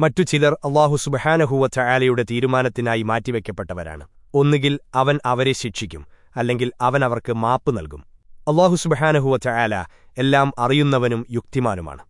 മറ്റു ചിലർ അള്ളാഹു സുബഹാനഹുവ ചായാലയുടെ തീരുമാനത്തിനായി മാറ്റിവെക്കപ്പെട്ടവരാണ്. ഒന്നുകിൽ അവൻ അവരെ ശിക്ഷിക്കും അല്ലെങ്കിൽ അവൻ അവർക്ക് മാപ്പ് നൽകും. അള്ളാഹു സുബഹാനഹുവ ചായാല എല്ലാം അറിയുന്നവനും യുക്തിമാനുമാണ്.